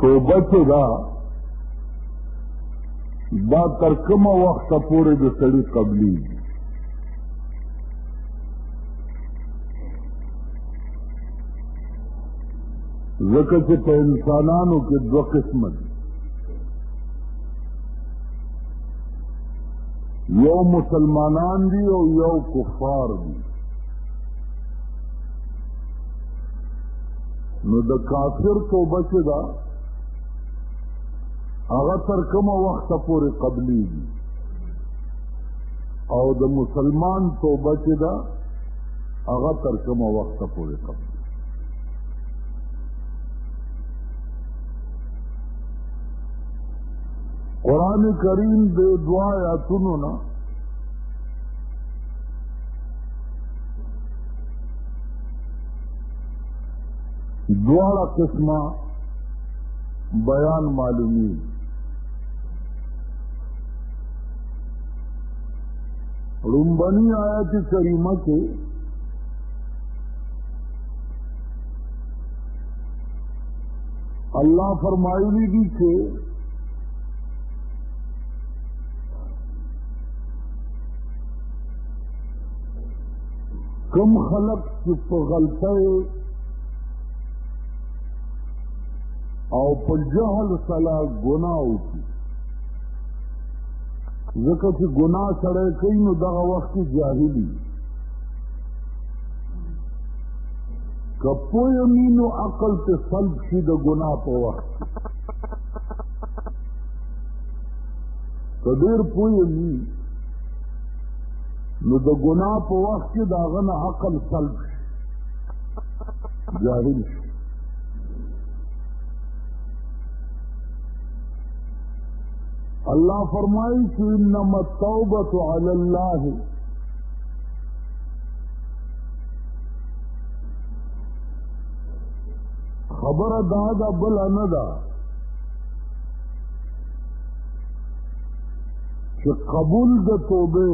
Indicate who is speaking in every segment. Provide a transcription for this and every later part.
Speaker 1: توبه چې دا دا تر کومه وخته پورې د سړي قبلېږي ځکه چې په انسانانو کې دوه قسمه دي یو مسلمانان دي او یو کفار دي نو د کافر توبه چې ده هغه تر کومه وخته پورې قبلېږي او د مسلمان توبه چې ده هغه تر کومه وخته پورې قبلېږي قرآن کریم د دعا آیاتونو نه دواړه قسمه بیان معلومی رنبنی آیت کریمه کې الله فرمایلی دي چې کم خلق چې په غلطه او په جهل سره ګناه وکړي ځکه چې ګناه سره کوي نو دغه وخت کې جاهلی کپو یمینو عقل ته سلب شي د ګناه په وخت کډیر پوی یمینو نو د ګنا په وخت کې دا غنه عقل سلب جاهل شي الله فرمایي چې انما التوبه علی الله خبره دا دا بل نه ده چې قبول د توبه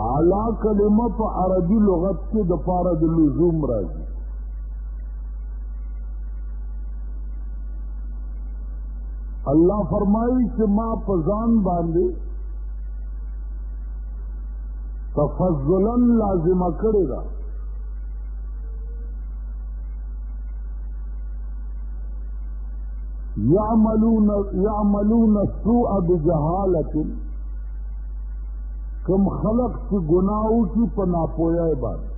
Speaker 1: اعلی کلمه په عربي لغت کې د پاره د لزوم راځي الله فرمایي چې ما په ځان باندې تفضلا لازمه کړې ده يعملون يعملون السوء بجهاله کم خلق چې ګناو کی په ناپوهه باندې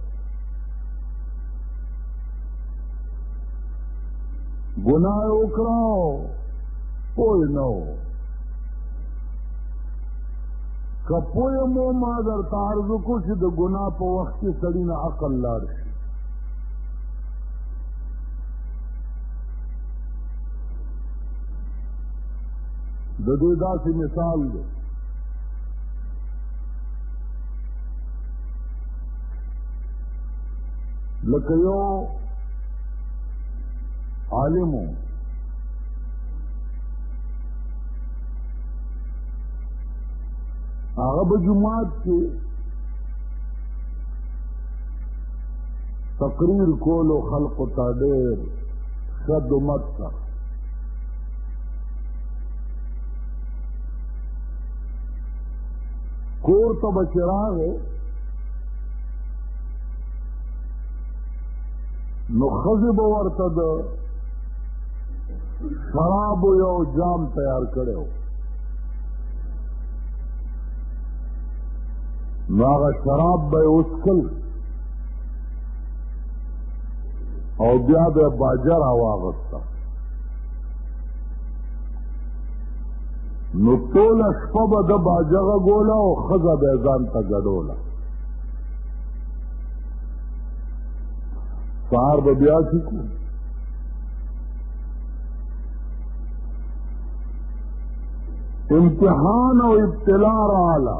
Speaker 1: ګناه وکړاو پوه نه و که پوه مو ما در تعرض کو چې د ګناه په وخت کې سړی نه عقل لار شي د دې داسې مثال دی لکه یو عالم هغه به جمعات کې تقریر کولو خلق ته ډېر ښه دومت ته کور ته به چې راغی نو ښځې به ورته د شرابو یو جام تیار کړی و نو هغه شراب به یې وڅکل او بیا به باجه راواغسته نو ټوله شپه به د باجه غږوله او ښځه به یې ځان ته ګډوله سهار به بیا چې کو امتحان او ابتلا رااله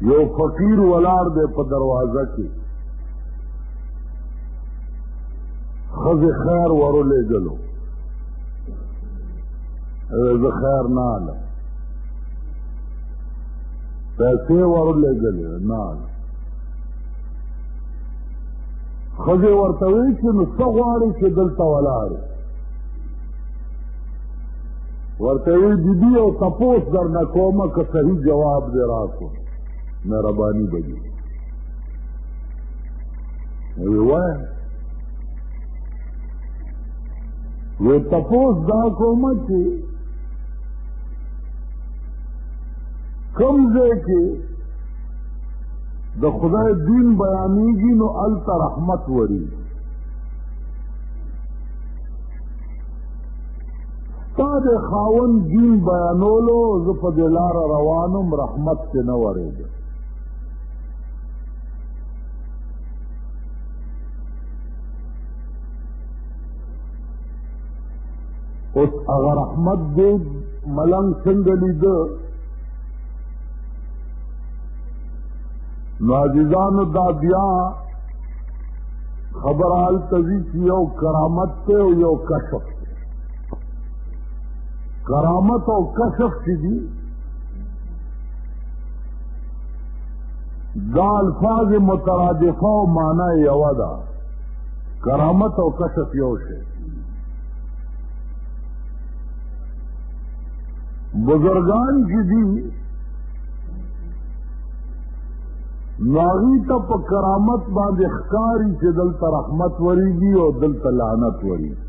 Speaker 1: یو فقیر ولار دی په دروازه کې خزه خیر ورولې جلو زه خیر نه علم پیسې ورولې جلو نه علم خزه ورته وی چې نو څه غواړي چې دلته ولاړ ورته یې دیدي او تپوس در نه کوم که صحیح جواب دی راکړو مهرباني به دي وی وایه وی تپوس دا کوم چې کوم ځای کې د خدای دین بیانېږي نو هلته رحمت وري تا د خاون دین بیانولو زه په دې لاره روانم رحمت کې نه ورېږي اوس هغه رحمت دې ملنګ څنګه لیده نو عزیزانو دا بیا خبر حال تزی چې یو کرامت ته او یو کشف کرامت او کشف چې دي دا الفاظ مترادفه او معنا یو ده کرامت او کشف یو شی بزرگان چې دي ناغی ته په کرامت باندې ښکاری چې دلته رحمت وریږي او دلته لعنت وریږي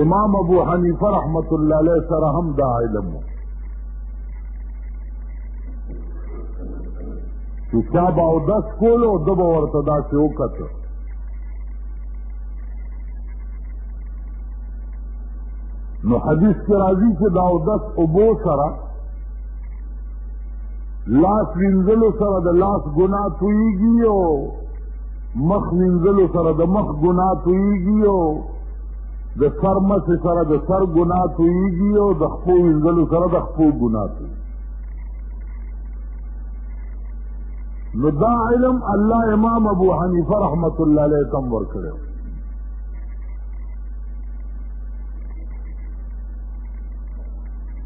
Speaker 1: امام ابو حنیفه رحمت الله علیه سره هم دا علم و چې چا به اودس کولو ده به ورته داسې وکته نو حدیث کې راځي چې دا اودس اوبو سره لاس وینځلو سره د لاس ګناه تویږي او مخ وینځلو سره د مخ ګناه تویږي او د سر مسې سره د سر ګناه تویږي او د خپو وینځلو سره د خپو ګناه تویږي نو دا علم الله امام ابو حنیفه رحمت الله علیه تم ورکړو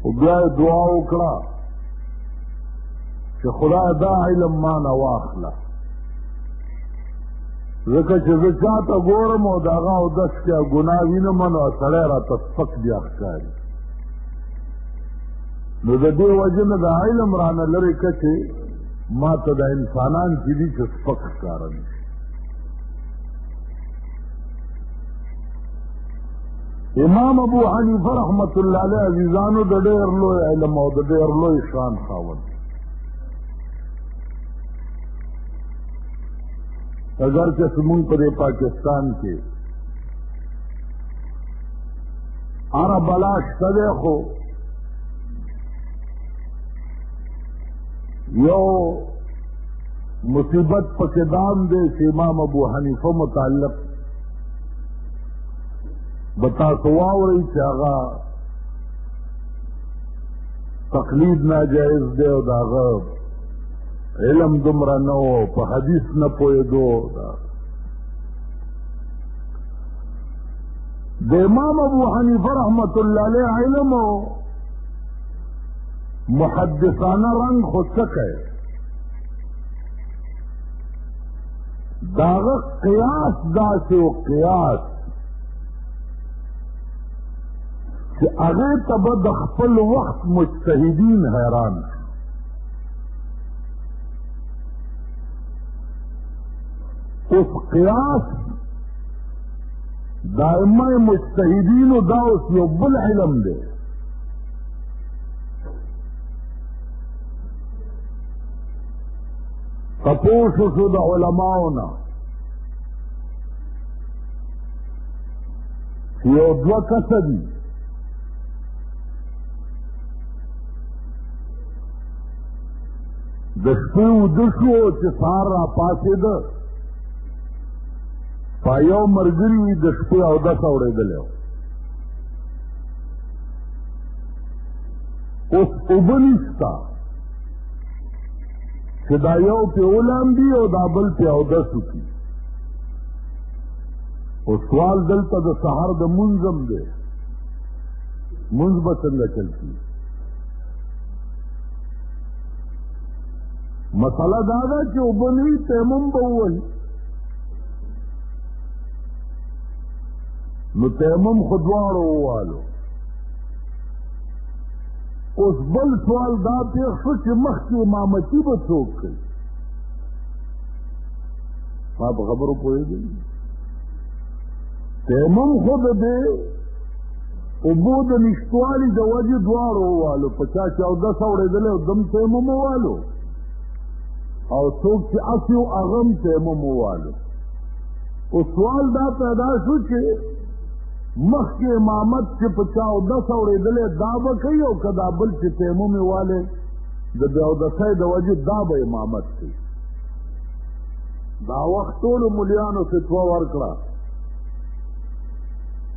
Speaker 1: او بیا دعا وکړه چې خدای دا علم ما نه واخله ځکه چې زه چا ته ګورم او د هغه اودس کې ګناه وینم نو سړی راته سپک بیا ښکاري نو د دې وجه نه د علم رانه لرې که چې ما ته د انسانان چې دي چې سپک ښکاره دي امام ابو حنیفه رحمت الله علیه عزیزانو د ډېر لوی علم او د ډېر لوی شان خاوند اگر چې زمونږ په دې پاکستان کې هره بلا شته دی خو یو مصیبت پکې دام دی چې امام ابو حنیفه متعلق به تاسو واورئ چې هغه تقلید ناجایز دی او د هغه علم دومره نه و په حدیث نه پوهېدو د امام ابو حنیفه رحمت الله علیه علم او محدثانه رنګ خو څه کوي داغه قیاس داسې او قیاس چې هغه ته به د خپل وخت مجتهدین حیران شي اوس قیاس دا امه مجتهدینو دا اوس یو بل علم دی تپوس شو د علماو نه یو دوه کسه دي د شپې وده شو چې سهار را پاڅېده په یو ملګري د شپې اودس اورېدلی و اوس اوبه نشته چې دا یو پې ولامبي او دا بل پې اودس وکړي او سوال دلته د سهار د منظم دی منځ به څنګه چل کېږي مسله دا ده چې اوبه نه وي تیمم به ووایي نو تیمم خو دواړو ووالو اوس بل سوال دا پېښ شو چې مخکې امامتي به څوک کوي ما په خبرو پوهېږئ تیمم خو د دې اوبو د نشتوالي د وجې دواړو والو په چا چې اودس اورېدلی او دم تیمم والو او څوک چې اسې او هغه هم تیمم والو او سوال دا پیدا شو چې مخکې امامت چې په چا اودس اورېدلی دا به کوي او که دا بل چې تیمم والی د بې اودسۍ د وجې دا به امامت کوي دا وخت ټولو ملیانو فتوا ورکړه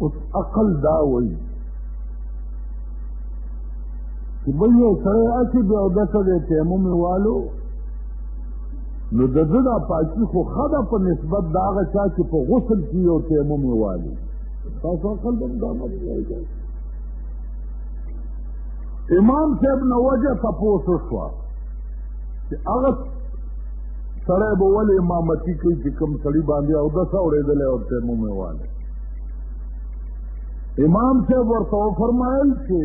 Speaker 1: اوس عقل دا وایي چې بل یو سړی هسې بې اودسه دی تیمم یې والو نو د ده دا پاکي خو ښه ده په نسبت د هغه چا چې په غسل کې یو تیمم یې والي تاسو عقل به هم دا نه امام صاحب نه وجه تپوس وشوه چې هغه سړی به ولې امامتي کوي چې کوم سړي باندې او د څه اورېدلی او تیمم یې والی امام صاحب ورته وفرمایل چې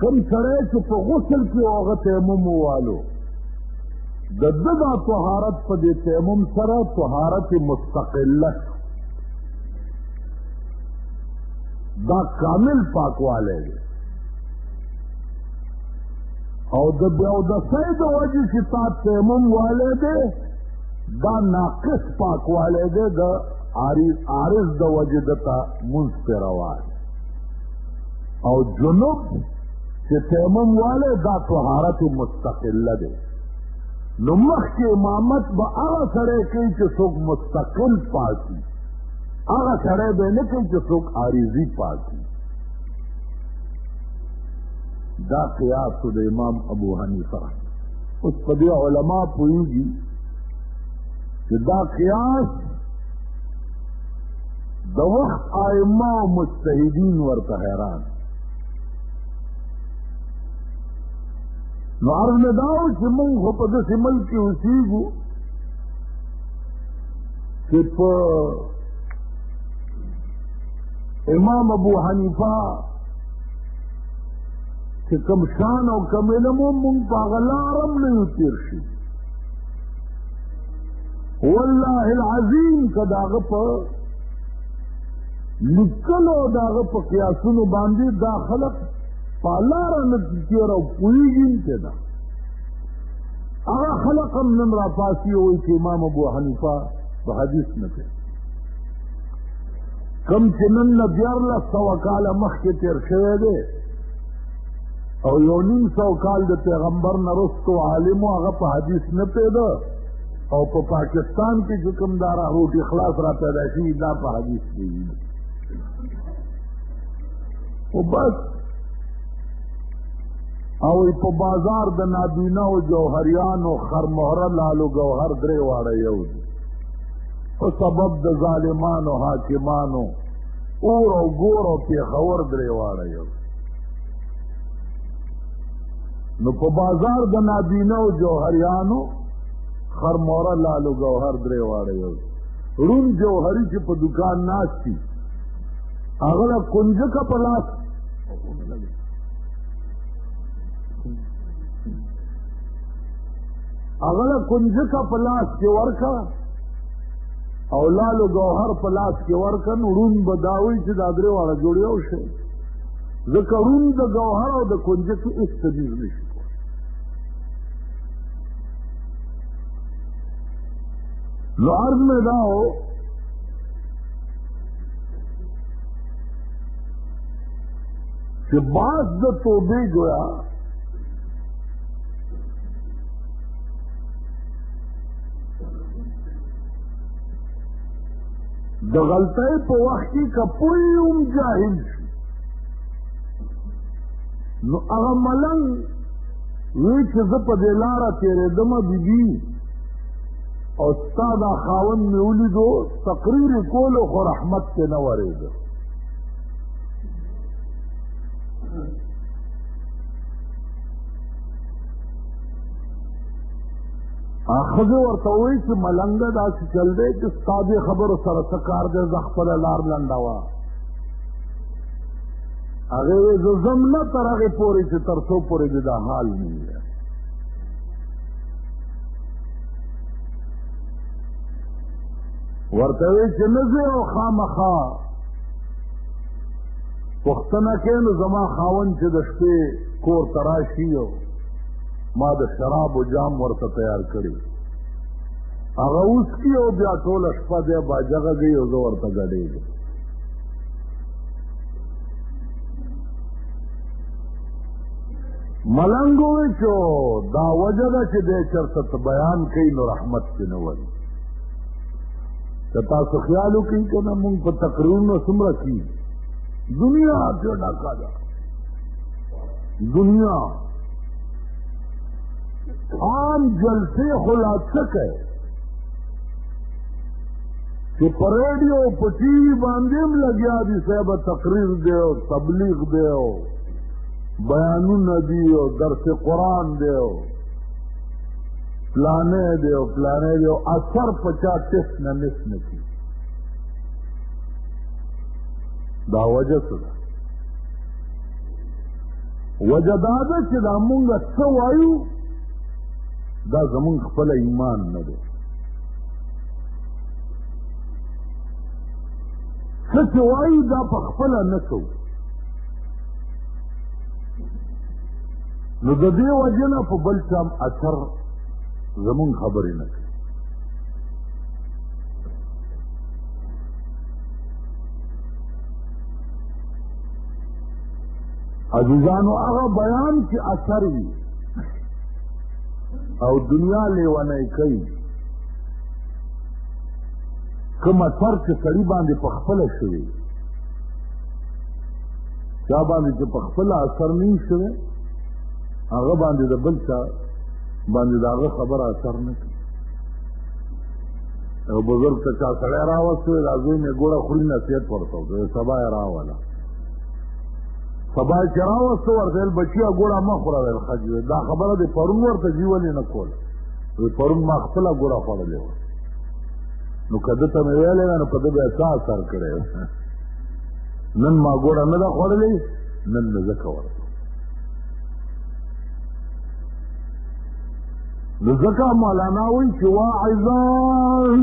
Speaker 1: کوم سړی چې په غسل کې و هغه تیمم ووالو د ده دا طهارت په دې تیمم سره طهارت مستقله دا کامل پاکوالی دی او د بیا او د سې د وجې چې تا تیمم والے دی دا ناقص پاکوالی دی د عارض د وجې د ته مونځ پې روا او جنوب چې تیمم والے دا طهارت مستقله دی نو مخکې امامت به هغه سړی کوي چې څوک مستقل پاتي هغه سړی به نه کوي چې څوک عارضي پاتي دا قیاس د امام ابو حنیفه اوس په دې علما پوهیږي چې دا قیاس د وخت ائمه مجتهدین ورته حیران نو عرض نه داو چې موږ خو په داسې ملک کې اوسېږو چې په امام ابو حنیفه چې کم شان او کم علم مونږ په غلارم نه یو تیر شي والله العظیم کداغه په لیکلو داغه په قیاسونو باندې دا خلق پالار نه تیر او پویږي ته دا هغه خلق هم نن را پاسي وي چې امام ابو حنیفه په حدیث نه کوي کم چې نن نه دیارلس سوه کاله مخکې تېر شوی دی او یو نیم سو کال د پیغمبر نه رستو عالمو هغه په حدیث نه پیدا او په پاکستان کې چې کوم دارا روټي خلاص را پیدا شي دا په حدیث دی او بس او په بازار د نابینا او جوهریانو خرمهره لالو گوهر درې واړه یو دي په سبب د ظالمانو حاکمانو اور او ګور او پیښور درې واړه یو نو په بازار د نابینه او جوهریانو خرموره لالو ګوهر درې واړه یو رون جوهری چې په دکان ناشتي هغه له کنجکه په لاس هغه له کنجکه په لاس کې ورکه او لال گوهر په لاس کې ورکن ړون به داوي چې دا درې واړه جوړ یو شي ځکه ړون د گوهر او د کنجه کې هېڅ تمیز نه شي نو عرض مې دا و چې بعض د توبې ګویا د غلطۍ په وخت کې که پوه هم جاهل شي نو هغه ملنګ وی چې زه په دې لاره تېرېدم بیبي او ستا دا خاوند مې ولیدو تقریر یې کولو خو رحمت کې نه ورېده ښځې ورته وایي چې ملنګه داسې چل دی چې ستا دې خبرو سره څه کار دی زه خپله لار لنډوه هغې وایي زه ځم نه تر هغې پورې چې تر څو پورې دې دا حال نه وي ورته وایي چې نه ځې او خامخا پوښتنه کوي نو زما خاوند چې د شپې کور ته راشي ما د شرابو جام ورته تیار کړی هغه اوس کې او بیا ټوله شپه دی باجه غږوي او زه ورته ګډېږم ملنګ وویل چې دا وجه ده چې دی چېرته ته بیان کوي نو رحمت کې نه وایي که تاسو خیال وکړئ که نه مونږ په تقریرونو څومره کي دنیا چې ډکه ده دنیا عام جلسې خو لا څه کوي چې په ریډیو په ټي وي باندې هم لګیا دي صاحب تقریر دی او تبلیغ دی او بیانونه دي او درس قرآن دی او پلانې دی او پلانې دی او اثر په چا تس نه مس نه کي دا وجه څه ده وجه دا ده چې دا مونږ څه وایو دا زمونږ خپل ایمان نه دی څه چې وایو دا په خپله نه کوو نو د دې وجه نه په بل چا اثر زمونږ خبرې نه کوي عزیزانو هغه بیان چې اثر وي او دنیا لیونی کوي کوم اثر چې سړي باندې په خپله شوی چا باندې چې په خپله اثر نه وي شوی هغه باندې د بل چا باندې د هغه خبره اثر نه کوي او بزرګ ته چا سړی راوستو راځوی مې ګوړه خوري نصیحت ورته وکړو سبا یې راوله سبا چې راوسته ورته ویل بچیه ګوړه مه خوره ویل ښځې ویل دا خبره دې پرون ورته ځي ولې نه کوله وایي پرون ما خپله ګوړه خوړلې وه نو که ده ته مې ویلې وه نو په ده بیا څه اثر کړی نن ما ګوړه نه ده خوړلې نن مې ځکه ورته نو ځکه مولانا وایي چې واعظان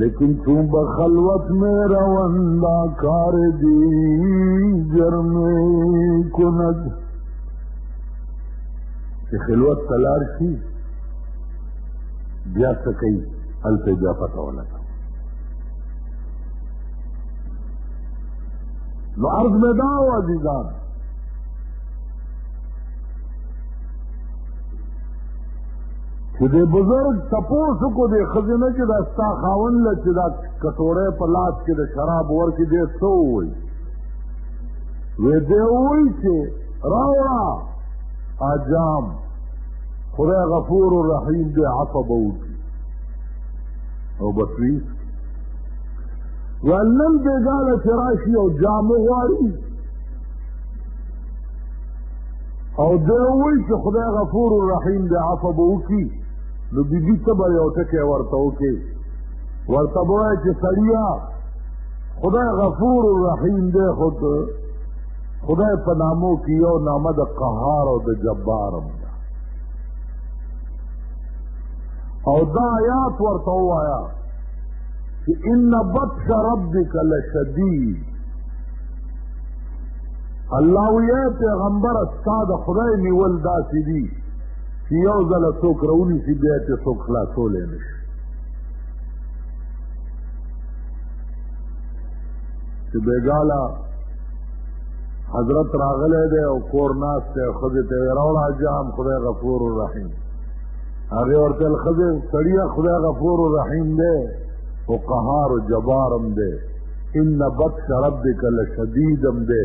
Speaker 1: لیکن تم بخلوت میں روندا کار دی جرم کند کہ خلوت تلار شي بیا څه کوي هلته بیا پته ولګه نو عرض مې دا و عزیزان چې د بزرګ تپوس کو د خزینه چې دا ستا خاون له چې دا کټوره په لاس کې د شراب ورکې دې سو وي وې دې وای چې راوړه اجام خدای غفور الرحیم دې عفو وکړي او بسوی ولن بیګاله چې راشي او جام غواړي او دی وایي چې خدای غفور الرحیم دی عفو به وکړي نو بیبي ته به یو ټکی ورته وکړي ورته به وایي چې سړیه خدای غفور الرحیم دی خو خدای په نامو کې یو نامه د قهار او د جبار هم ده او دا آیات ورته ووایه چې ان بطش ربک لشدید الله وی پیغمبر ستا د خدای نیول داسې دي چې یو ځل څوک راونی سي بیا ته څوک خلاصول نه شي چې بیګالا حضرت راغله ده او کور ناس ته خدای ته راوړا جام خدای غفور الرحیم هغه ورته خدای سړی خدای غفور الرحیم ده او قهار جبارم ده ان بطش ربک لشدیدم دے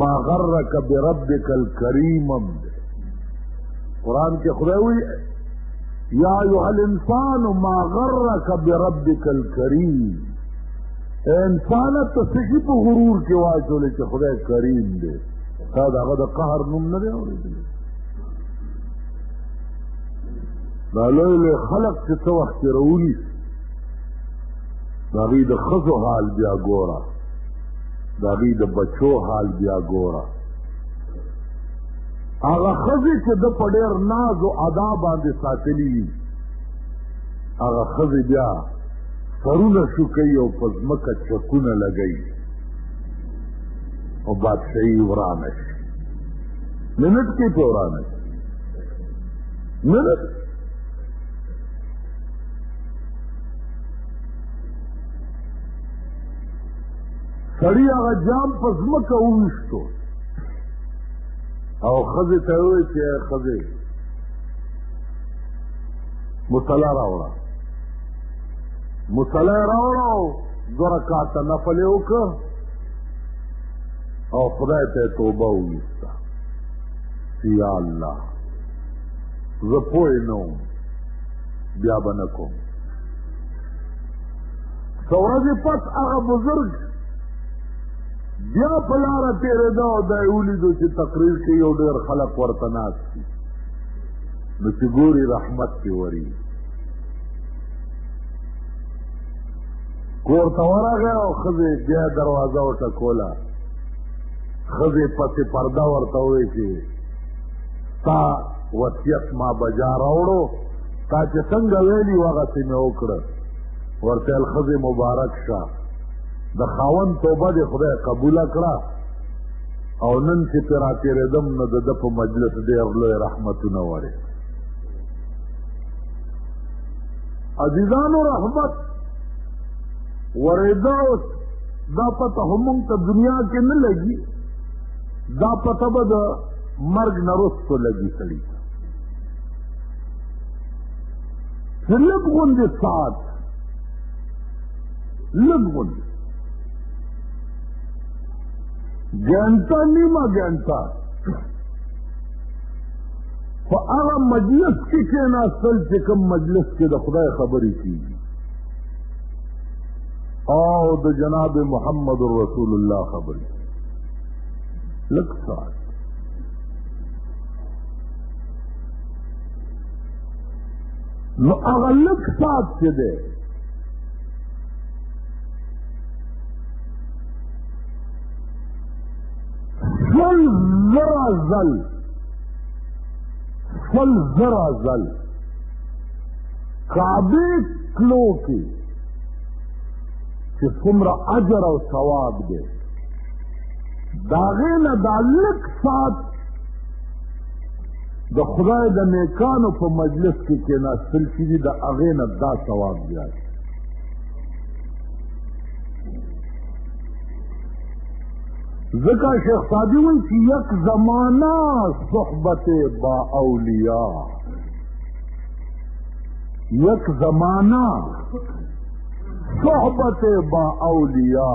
Speaker 1: ما غرک بربک الکریمم دے قرآن کے خدای ہوئی یا ایوہ الانسان ما غرک بربک الکریم اے انسان ته سکی په غرور کې واچولې چې خدای کریم دی تا دا غد قهر نوم نه دی اورېدلی دا لوی لوی خلق چې څه وخت کې راونیسي د هغوی د ښځو حال بیا ګوره د هغوی د بچو حال بیا ګوره هغه ښځې چې د په ډېر ناز او ادا باندې ساتلي وي هغه ښځې بیا سرونه شوکوي او په ځمکه چکونه لګوي او بادشاهي ورانه شي منټ کې په ورانه شي منټ سړی هغه جام په ځمکه وویشتو او ښځې ته وویل چې ښځې مصلا راوړه مصلا یې راوړه او دوه رکاته نفل یې وکړه او خدای ته یې توبه وویسته چې یا الله زه پوه نه وم بیا به نه کوم څو ورځې پس هغه بزرګ بیا په لاره تېرېده او دا یې ولیدو چې تقریر کې یو ډېر خلک ورته ناست دي نو چې ګوري رحمت کې وري کور ته ورغی او ښځې بیا دروازه وټکوله ښځې پسې پرده ورته وویل چې ستا وصیت ما بجا راوړو تا چې څنګه ویلي هغسې مې وکړه ورته ویل ښځې مبارک شه د خاوند توبه دې خدای قبوله کړه او نن چې پرې راتېرېدم نو د ده په مجلس ډېر لوی رحمتونه ورې عزیزانو رحمت ورېده اوس دا پته هم ته دنیا کې نه لګي دا پته به د مرګ نه رسته لګي سړي چې لږ غوندې ساعت لږ غوندې ګنټه نیمه ګنټه په هغه مجلس کې کېناستل چې کوم مجلس کې د خدای خبرې کېږي او د جناب محمد رسول الله خبرې لږ سوال نو هغه لږ ساعت چې دی سل زره ځل سل زره ځل کعبې تلو کې چې څومره اجر او ثواب دی د هغې نه دا لږ ساعت د خدای د نیکانو په مجلس کې کېناستل چې دي د هغې نه دا ثواب زیات ځکه شیخ سادي وایي چې یک زمانه صحبت با اولیا یک زمانه صحبت با اولیا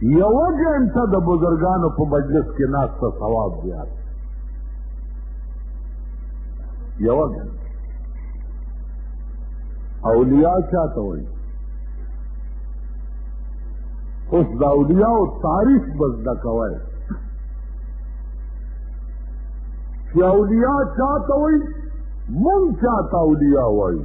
Speaker 1: یو ګنټه د بزرګانو په مجلس کې ناسته ثواب زیات یو ګنټه اولیاء چاته وایي اوس د اولیاء تاریخ بس د کوي چې اولیاء چاته وایي مونږ چاته اولیاء وایي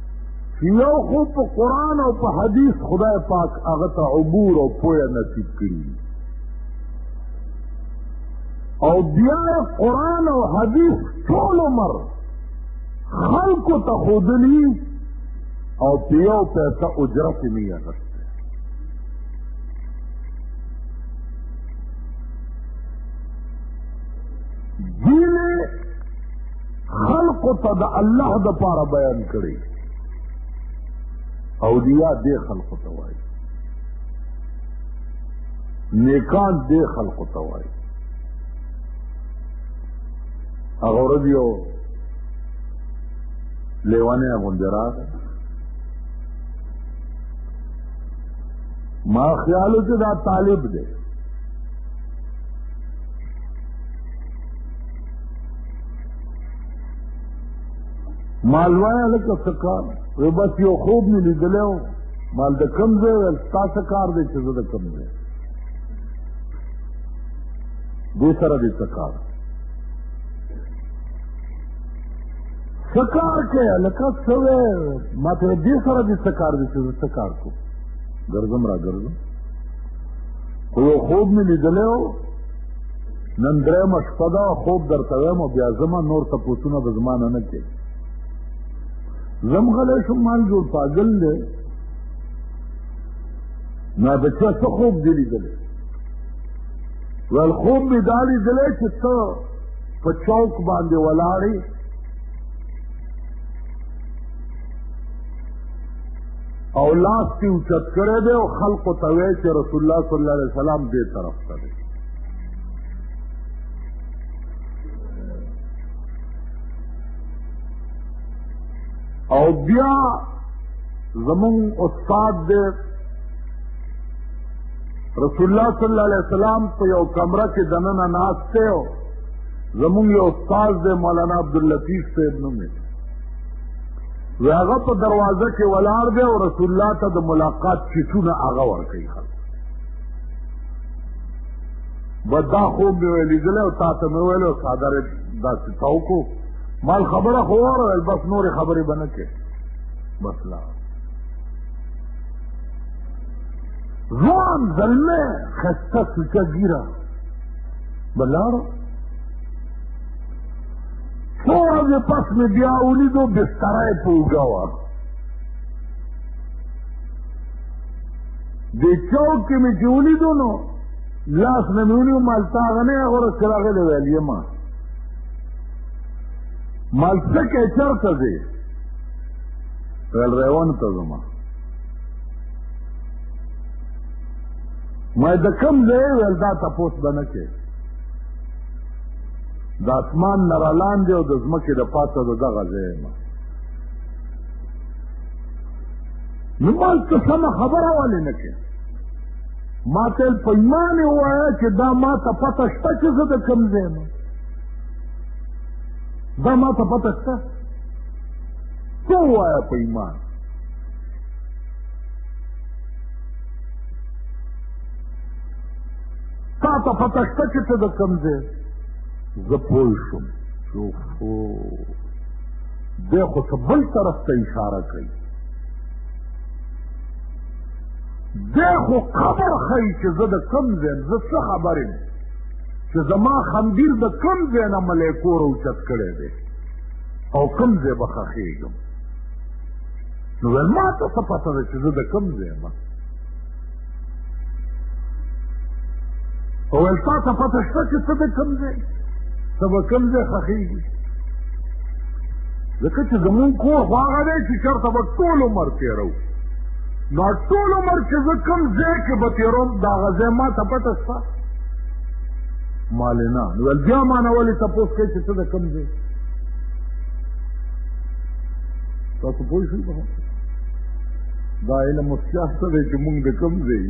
Speaker 1: یو خو په قرآن او په حدیث خدای پاک هغه ته عبور او پوهه نصیب کړي او بیا قرآن او حدیث ټول عمر خلکو ته ښودلي او په یو پیسه اجرت یې نه اخیسته خلقو ته د الله د پاره بیان کړي اولیاء دې خلقو ته وایي نیکان دې خلقو ته وایي هغه ورځ یو لیوانه غوندې راغی ما خیال چې دا طالب دی مال وایا لکه څه کار وی بس یو خوب مې لیدلی و مال د کم ځای ویل ستا څه کار دی چې زه د کم ځای دې سره دې څه کار څه کار کوې هلکه څه وی ما ته دې سره دې څه کار دی چې زه څه کار کوم ګرځم را ګرځم خو یو خوب مې لیدلی و نن درېمه شپه ده خوب درته وایم او بیا زما نور تپوسونه به زما نه نه کوي زم غلی شم مال جوړ پاګل دی ما د چا څه خوب دی لیدلی ویل خوب مې دا لیدلی چې ته په چوک باندې ولاړې او لاس تی اوچت کړی دی او خلقو ته وایي چې رسول الله صلی الله علیه وسلم دې طرف ته دی او بیا زمون استاد دې رسول الله صلی الله علیه وسلم په یو کمره کې دننه ناشته او زمون یو استاد دې مولانا عبد اللطیف صاحب نوم دی هغه په دروازه کې ولاړ دی او رسول الله ته د ملاقات چټونه هغه ورکړي بس دا خوب مې ویل لیدلی او تا ته مې ویل او څادر یې داسې تاو کو مال خبره خو وارویل بس نورې خبرې به نه کړې بس لا ځوان زلمی ښایسته سوچه ګیره به لاړو څو ورځې پس مې بیا ولیدو بستره یې په اوږه وه د چوک کې مې چې ولیدو نو لاس نه مې ونیو مال تا هغه نه هغه ورځ چې راغلی ویل یې ما مال څه کې چېرته ځې ویل ریوان ته ځم ما د کوم ځای ویل دا تپوس به نه کې د اسمان نه را لاندې او د ځمکې د پاسه د دغه ځای ما نو ما ته سمه خبره ولې نه کړې ما ته په ایمان یې ووایه چې دا ما ته پته شته چې زه د کوم ځای یم دا ما ته پته شته ته ووایه په ایمان تا ته پته شته چې ته د کوم ځای زه پوه شوم چې دی خو څه بل طرف ته اشاره کوي دی خو قبر ښایي چې زه د کوم ځای زه څه خبر یم چې زما خنبیر د کوم ځای نه ملیکو راوچت کړی دی او کوم ځای به ښخېږم نو ویل ما ته څه پته ده چې زه د کوم ځای یم او التا ته پته شته چې څه د کوم ځای څه به کوم ځای ښخېږي ځکه چې زمونږ کور خو هغه دی چې چېرته به ټول عمر تېرو نو ټول عمر چې زه کوم ځای کې به تېروم د هغه ځای ما ته پته شته مالې نه نو بیا ما نه ولې تپوس کوي چې څه د کوم ځای تاسو پوه شئ دا علم او سیاست دی چې موږ د کوم ځای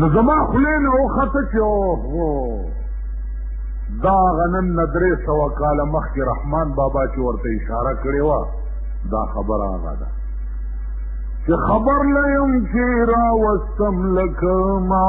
Speaker 1: نو زما خولې نه وخته چې اوهو دا غنن ندرې سوا کال مخکې رحمان بابا چې ورته اشاره کړې وه دا خبره هغه ده چې خبر لیم چې راوستم لکه ما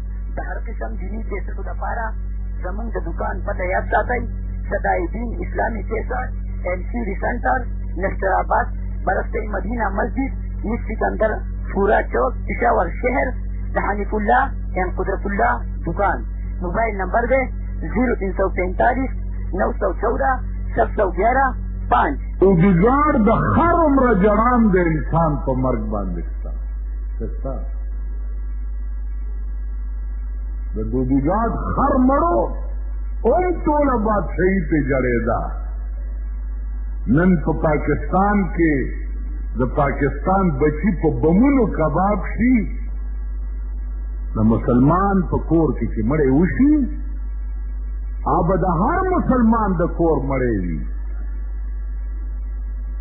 Speaker 1: د
Speaker 2: هر قسم دیني کیسټو لپاره زموږ د دکان پته یاد ساتئ صدای دین اسلامي کیسټ ایم سی ډي سنټر نشتر آباد برسته مدینه مسجد میر سکندر پورا چوک پشاور شهر د حنیف الله ایم قدرت الله دکان موبایل نمبر دی زیرو تین سو پینتالیس نو سو چوده شل سو ګیاره پنج
Speaker 1: اوږدګار د هر عمره جړان د انسان په مرګ باندې شته د دوبیګاد خر مړو اوم ټوله بادشاہي ته جړېدا نن په پا پاکستان کې د پاکستان بچی په بمونو کباب شي د مسلمان په کور کې چې مړې وشي اوب د هر مسلمان د کور مړې وي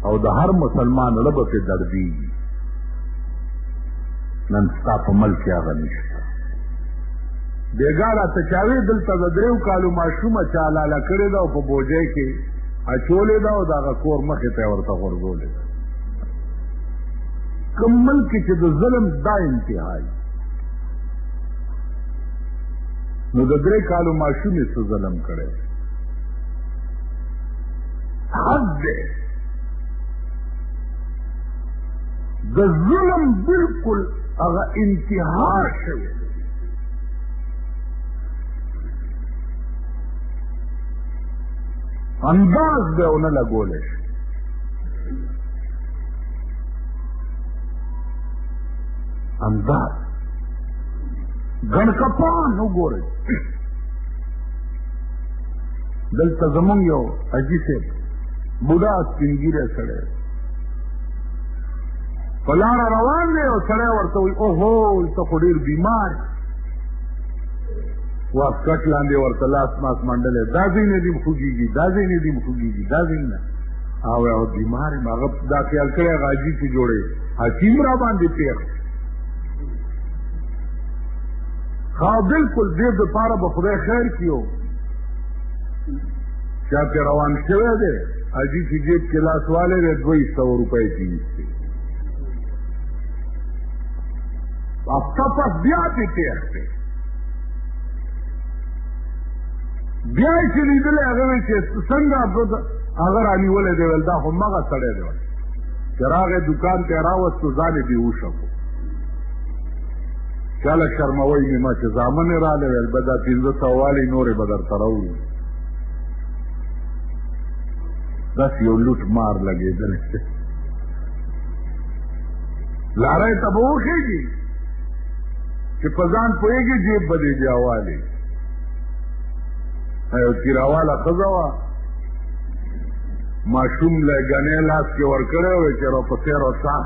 Speaker 1: او د هر مسلمان لبه کې دردي نن ستا په ملک کې هغه نشته بېګا راته چا وې دلته د درېو کالو ماشومه چا حلاله کړې ده او په بوجۍ کې اچولې ده او د هغه کور مخې ته یې ورته غورځولې ده کوم ملک چې د ظلم دا انتهای نو د درې کالو ماشومې څه ظلم کړی حد دی د ظلم بالکل هغه انتها شوی انداز به ونه لګولی شي انداز ګڼکپان وګورئ دلته زمونږ یو حاجي صاحب بوډا سپینګیری سړی په لاره روان دی او سړی ورته وایي اوهو ته خو ډېر بیمار واسکټ لاندې ورته لاس ماس منډلی دا ځای نه دیم خوږېږي دا ځای نه دیم خوږېږي دا ځای نه او او بیمار یم هغه دا خیال کړی هغه عجیب چې جوړی حکیم را باندې پېښ ها بالکل دې د پاره به خدای خیر کیو چا ته روان شوی دی حاجی چې جیب کې لاس والے دی دوی سو روپۍ کې ویستې او تپس بیا دې تېښتې بیا یې چې لیدلی هغه وی چې څنګه هغه رانیولی دی ویل دا خو مغه سړی دی ویل چې راغی دکان ته راوستو ځان یې بېهوش کړو چاله شرموی مې ما چې زامن یې راغلی ویل به دا پنځه سوه والی نورې به درته راوړو داس یو لوټ مار لګېدل لاره ته به وخېږي چې په ځان پوهېږي جیب به دې جاوالي یو تیراواله ښځه وه ماشوم له ګنې لاس کې ورکړی وی چې راپسې راسه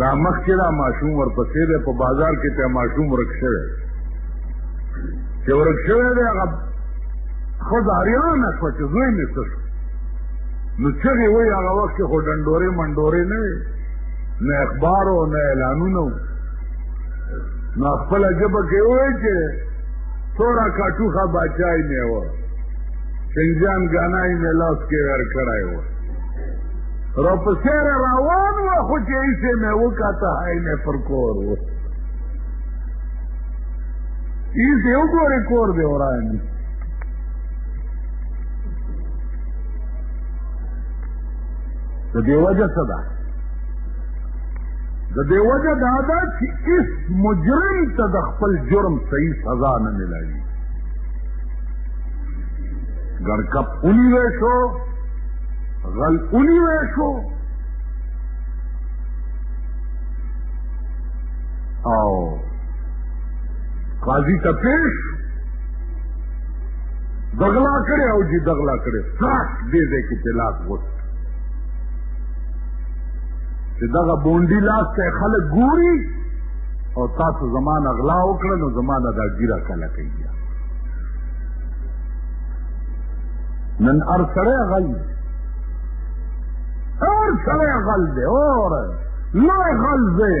Speaker 1: دا مخکې دا ماشوم ورپسې دی په بازار کې ته ماشوم ورک شوی چې ورک شوی دی هغه ښځه حیرانه شوه چې زوی مې څه شو نو چغې وایي هغه وخت کې خو ډنډورې منډورې نه وې نه اخبار او نه اعلانونه و نو خپله ژبه کې ووایي چې څوره کاټوخه باچای مې وه چنجان ګانای مې لاس کې ور کړی و راپسې را روان و خو چې ایسې مې وکاته هاینې پر کور و ایس یو ګورې کور دی وران دي د دې وجه څه ده د دې وجه دا ده چې ایس مجرم ته د خپل جرم صحیح سزا نه ملایي ګرکپ ونیوی شو غل ونیوی شو او قاضي ته پیش دغلا کړي او جی دغلا کړي ساک دې دې کې طلاق وکړي چې دغه بونډي لاس ته خلک ګوري او تاسو زمان اغلا وکړه نو زمان دا ګیره کله کوي نن ار سره غل ار سره غل دی اور لوی غل دی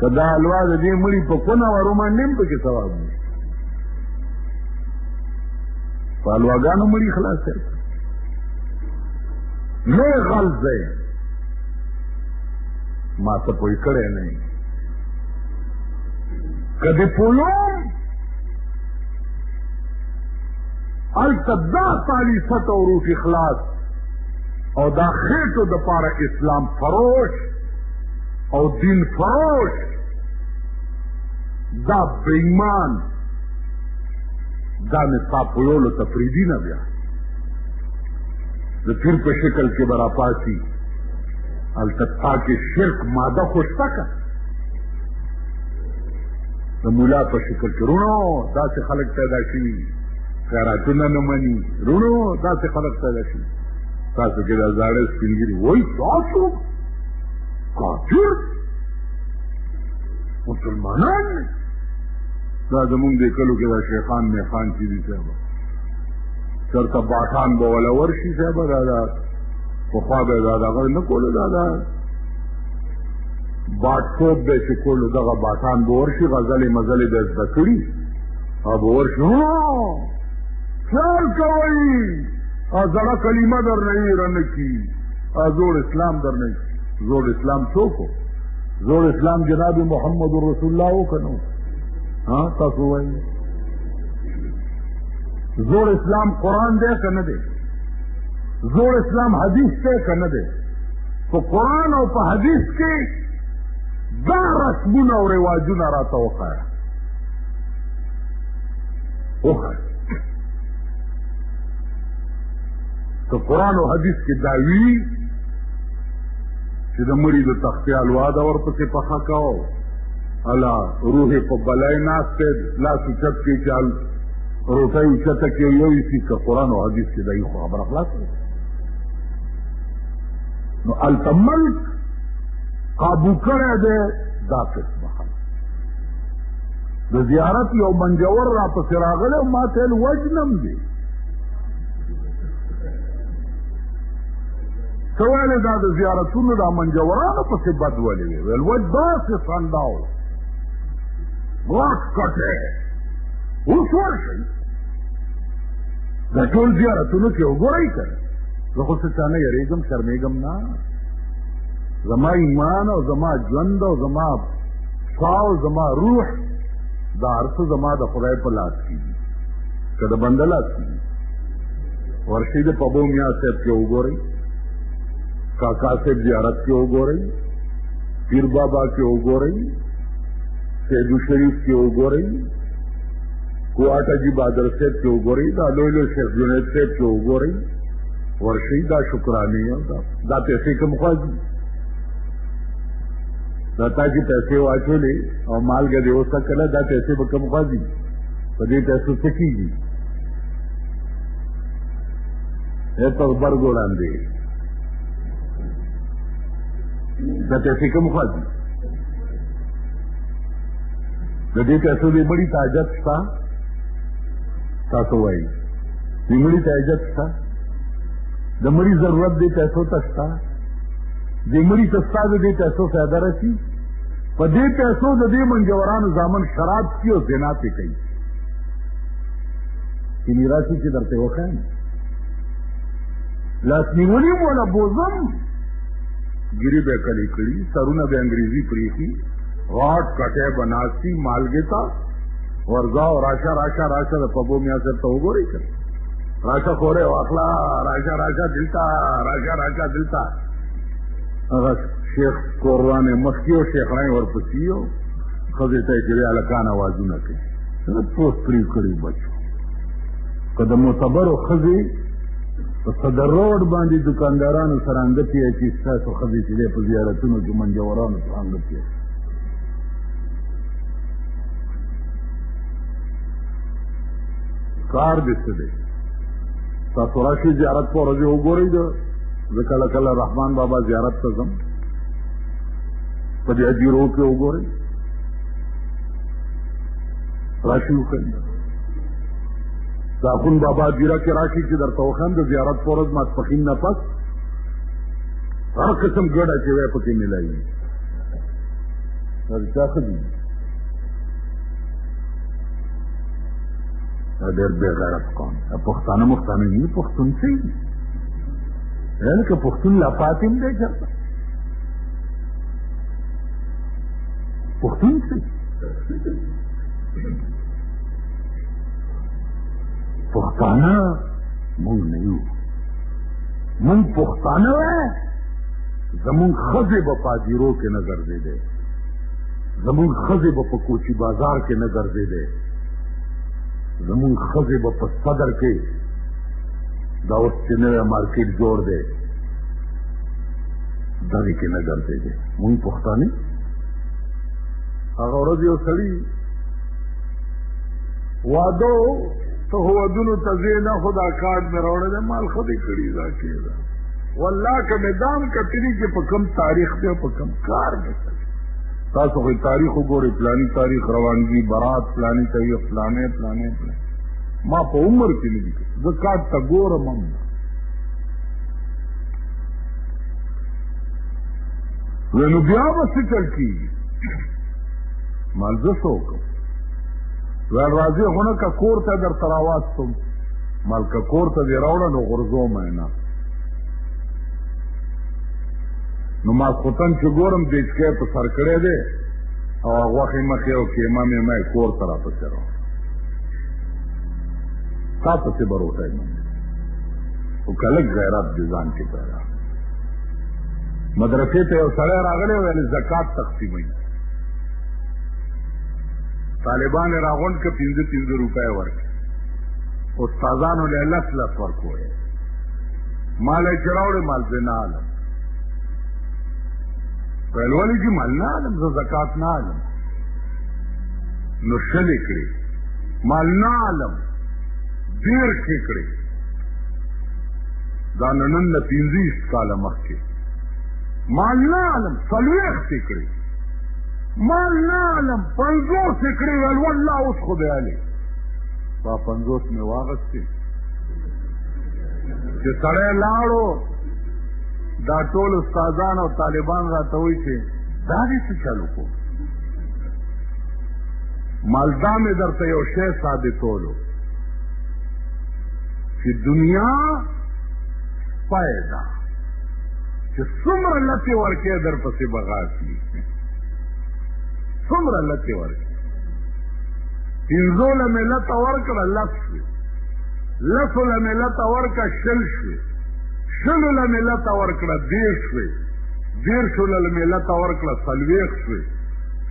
Speaker 1: که دا حلوا د دې مړي په کونه ورو باندې هم پکې ثواب دی په حلواګانو مړي خلاص کړي نه غلط دی ما ته پوی کړی نه کدی پولوم الته دا تالیسته او روح اخلاص او دا خېټو د پاره اسلام فروش او دین فروش دا بیمان دا نصاب پویولو ته پریدی نه بیا د پیر په شکل کې به راپاسي هلته تا کې شرک ماده خو شته که د مولا په شکل کې رونو داسې خلک پیدا شوي خیراتونه نه مني رونو داسې خلک پیدا شوي تاسو کې دا زاړه سپینګیري وایي تاسو کافر مسلمانان دا زمونږ د کلو کې دا شیخان میخان چې دي صاحب چرته باټان به ولا ورشي صاحب دا دا په خوا به دا دغه نه کوله دا دا باټوب به چې کوله دغه باټان به ورشي غزلې مزلې به زده کړي او به ورشي خیال کوئ او زړه کلمه در نه یې رنه کي زوړ اسلام در نه زوړ اسلام څوک و زوړ اسلام جناب محمد رسول الله و که نو تاسو وایي زوړ اسلام قرآن دی که نه دی زوړ اسلام حدیث دی که نه دی په قرآن او په حدیث کې دا رسمونه او رواجونه راته وښایه وښایه که قرآن او حدیث کې دا وي چې د مړي د تختې الوا ده ورپسې پخه کوو الا روح په بلای ناست دی لاس اوچت کړي چې روټۍ اوچته کړي یو یې سي که قرآن او حدیث کې دا یې خو خبره خلاصه ده نو هلته ملک قابو کړی دی دا قسمه خلک د زیارت یو منجور را پسې راغلی ما ته وجنم دی ته ویلې دا د زیارتونو دا منجورانو پسې بد ولې وی ویل وای داسې سنډاو واک کټه اوس ورشئ دا ټول زیارتونو کې وګورئ که زه خو څه چا نه یېرېږم شرمېږم نه زما ایمان او زما ژوند او زما سا او زما روح دا هر څه زما د خدای په لاس کې دي که د بنده لاس کې دي ورشي د پبو میا صاحب کې وګورئ کاکا صاحب زیارت کې وګورئ پیر بابا کې وګورئ سیدو شریف کې وګورئ کوټه جی بادر صاحب کې وګورئ دا لوی لوی شیخ جنید صاحب کې وګورئ ورشي دا شکرانه دا دا پیسې کوم خواږي دا تا چې پیسې واچولې او مالګه دې اوسه کله دا پیسې به کوم خواږي په دې تاسو څه کیږي یا په برګ وړاندې دا تاسو کوم خو دي د دې تاسو به بڑی تاجت شته تاسو وایي د مړي تاجت شته د مړي ضرورت دې تاسو ته شته د مړي ته ستاسو دې تاسو فائدہ رسی په دې پیسو د دې منجورانو ځامن شراب څي او زنا پې کوي چې میراثي چې درته وښایم لاس نیونی مو له بوزم ګیری به کلی کړي سرونه به انګریزي پریخي غاټ کټه بناسي مالګه تا ورځا او راشه راشه راشه د پبو میا سره ته وګورئ راشه خوره واخلا راشه راشه دلتا راشه راشه دلتا هغه شیخ کوروانه مخکې او شیخانه ورپسې یو خزه ته چې الکان आवाजونه کوي څه پوسټ پری کړی بچو کله معتبر خزه په صدر روډ باندې دکاندارانو سره انګتی چې تاسو خزه چې په زیارتونو کې منجورانو سره انګتی کار دې څه دی تاسو راشي زیارت پر ځای وګورئ زه کله کله رحمان بابا زیارت ته ځم په دې اجیرو کې وګورئ راشي وکړئ د اخون بابا جیره کې راشي چې درته وښیم د زیارت په ورځ ماسپښین نه پس هر قسم ګډه چې وی پکې ملایي دا د چا ښه دي دا ډېر بېغیرت قوم دا پښتانه مختانه دي پښتونڅۍ دي نن که پښتون لا پاتې نه دی چېرته پښتون څه پښتانه مونږ نه یو مونږ پښتانه وای زمونږ ښځې به پادیرو کې نه ګرځېدی زمونږ ښځې به په کوچي بازار کې نه ګرځېدی زمونږ ښځې به په صدر کې دا اوس چې نوی مارکیټ جوړ دی دغې کې نه ګرځې دی مونږ پښتانه هغه ورځ یو سړي وادو ته ودونو ته ځې نه خو دا کارډ مې راوړی دی مال خو دې کړي دا کې ده والله که مې دام کتلي چې په کوم تاریخ دی په کوم کار دی تاسو خو تاریخ وګورئ پلاني تاریخ روانګي برات پلاني تاریخ پلانې پلانې پلانې ما په عمر کې نه دي زه کاټ ته ګورم هم نو بیا به څه چل کېږي مالزه څه وکړم ویل راځې خونه که کور ته درته راواستم مال که کور ته دې راوړه نو غورځوم یې نه نو ماسخوتن چې ګورم دیچکی په سر کړی دی او غوښې مخې او کېمه مې مې کور ته راپسې راوړه تا په څه باروته نه او کله غیرت دې ځان کې پیدا مدرسې ته یو سړی راغلی ویل زکات تقسیموي طالبان راغونډ کې پنځه پنځه روپۍ ورکړي استادانو له لس لس ورکوي مال یې چراوړې مال زه نه علم ویل ولې چې مال نه علم زه زکات نه علم نو شلې کړې مالنا عالم ډیر کې کړې دا نن نه پینځیس کاله مخکې مالنا عالم څلوېښت کې کړې مالنا عالم پنځوس کې کړې ویل والله اوس خو به علي په پنځوس مې واغستې چې سړی لاړو دا ټول استادان او طالبان راته وایي چې دا دې څه چلو کوو مالدا مې درته یو شی ثابتولو چې دنیا سپی ده چې څومره لتې ورکې در پسې بغاسي څومره لتې ورکې پنځو له مې لته ورکړه لس شوې لسو له مې لته ورکړه شل شوې شلو له مې لته ورکړه دېرش شوې دېرشو له مې لته ورکړه څلوېښت شوې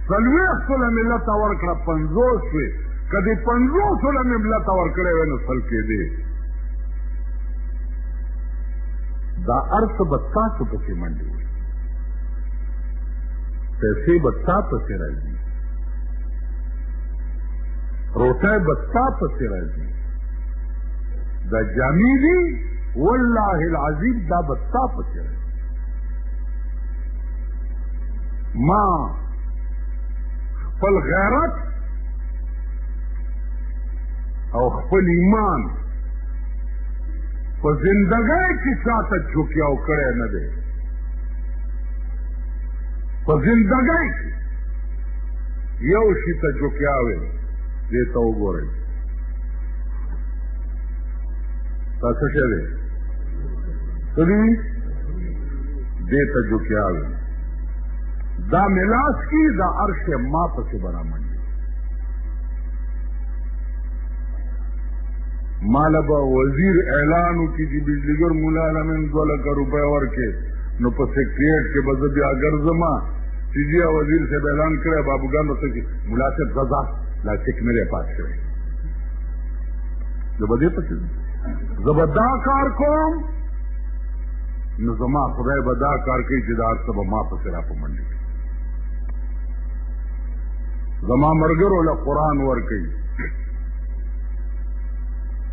Speaker 1: څلوېښت سله مې لته ورکړه پنځوس شوې که دې پنځوس سله مې لته ورکړی وای نو سل کېدې دا هر څه به تاسو پسې منډې وي پیسې به تا پسې راځي روټۍ به تا پسې راځي دا جامې دي والله العظیم دا به تا پسې راځي ما خپل غیرت او خپل ایمان په زندګۍ کې چاته جوکیاو کړی نه دی په زندګۍ کې یو شي ته جوکیاوې دې ته وګورئ دا څه شی دی څه دي دې ته جوکیاوې دا ملاس کی دا عرش ما پسې برامن مال به وزیر اعلانو کې چې بجلیګر مولا لمن دوه لکه روپۍ ورکې نو په سیکریټ کې به زه بیا ګرځم چې جیا وزیر صاحب اعلان کړی بابوګان ورته کې مولا صاحب غزا لا چک نه دی پات کړی زه به دې پسې زه به دا کار کوم نو زما خدای به دا کار کوي چې دا څه به ما پسې را په منډې کړي زما مرګرو له قرآن ورکوي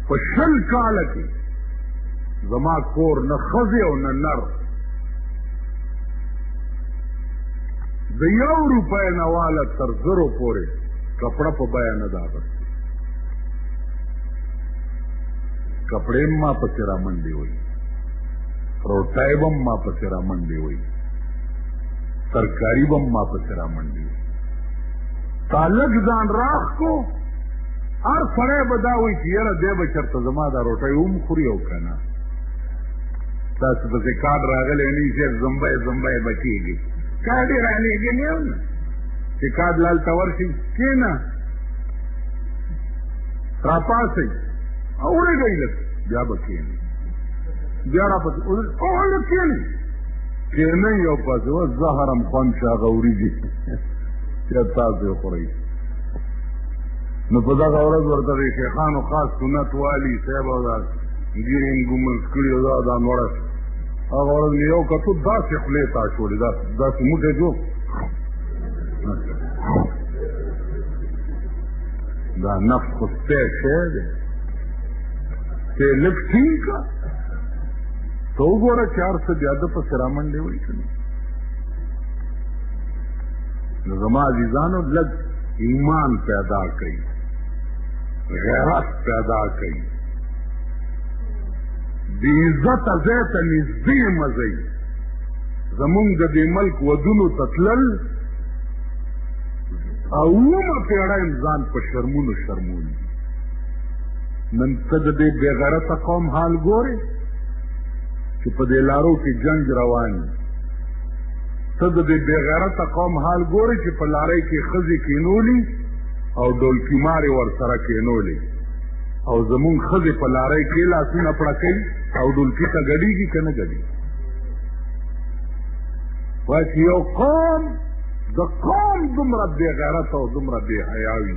Speaker 1: په شل کاله کې زما کور نه ښځې او نه نر د یو روپۍ نه واله تر زرو پورې کپړه په بیه نه ده اخیستې کپړې ما پسې رامنډې وي روټای بم ما پسې را منډې وای ترکاری بم ما پسې را منډې وای تالک ځان راخ کو هر سړی به دا وایي چې یاره دی به چېرته زما دا روټۍ هم خوري او که نه تاسو پسې کارډ راغلی نه صاحب زمبی زمبی به کېږي کارډ یې رالېږي نه یو نه چې کارډ لالته ورشي کېنه راپاسئ اورېږئ لږ بیا به کېنه بیا را پسې اول اول کېنې کېنې یو پسې و زهر هم خوند شي هغه وریجې چې تاسو یې خورئ نو په دغه ورځ ورته د شیخانو خاص سنت والي صاحب او دا ګیرې یې ګومل کړي او دا دا نوړه هغه ورځ مې یو کتو داسې خولې ته اچولې داسې موټی جوړ دا نفس خو سپی شی دی چې لږ ټینګ کا ته وګوره چې هر څه بیا د پسې رامنډې وایي که نو زما عزیزانو لږ ایمان پیدا کړئ غیرت پیدا کړئ د عزت ځای ته نږدې مه ځئ زمونږ د دې ملک ودونو ته تلل اومه پیړۍ ځان په شرمونو شرموني نن ته د دې بېغیرته قوم حال ګورې چې په دې لارو کې جنګ روان وي ته د دې بېغیرته قوم حال ګورې چې په لارۍ کې ښځې کینولي او ډولکي مارې ورسره کینولي او زمونږ ښځې په لارۍ کې لاسونه پړکوي او ډولکي ته ګډېږي که نه ګډېږي وایي چې یو قوم د قوم دومره بېغیرته او دومره بېحیا وي